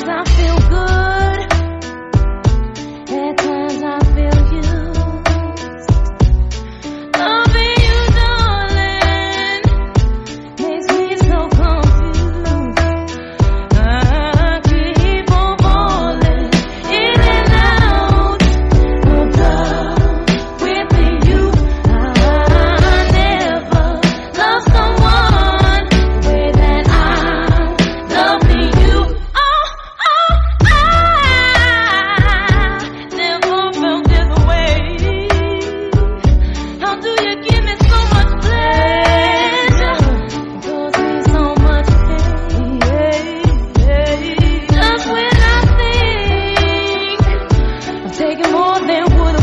Sometimes I taking more than fool.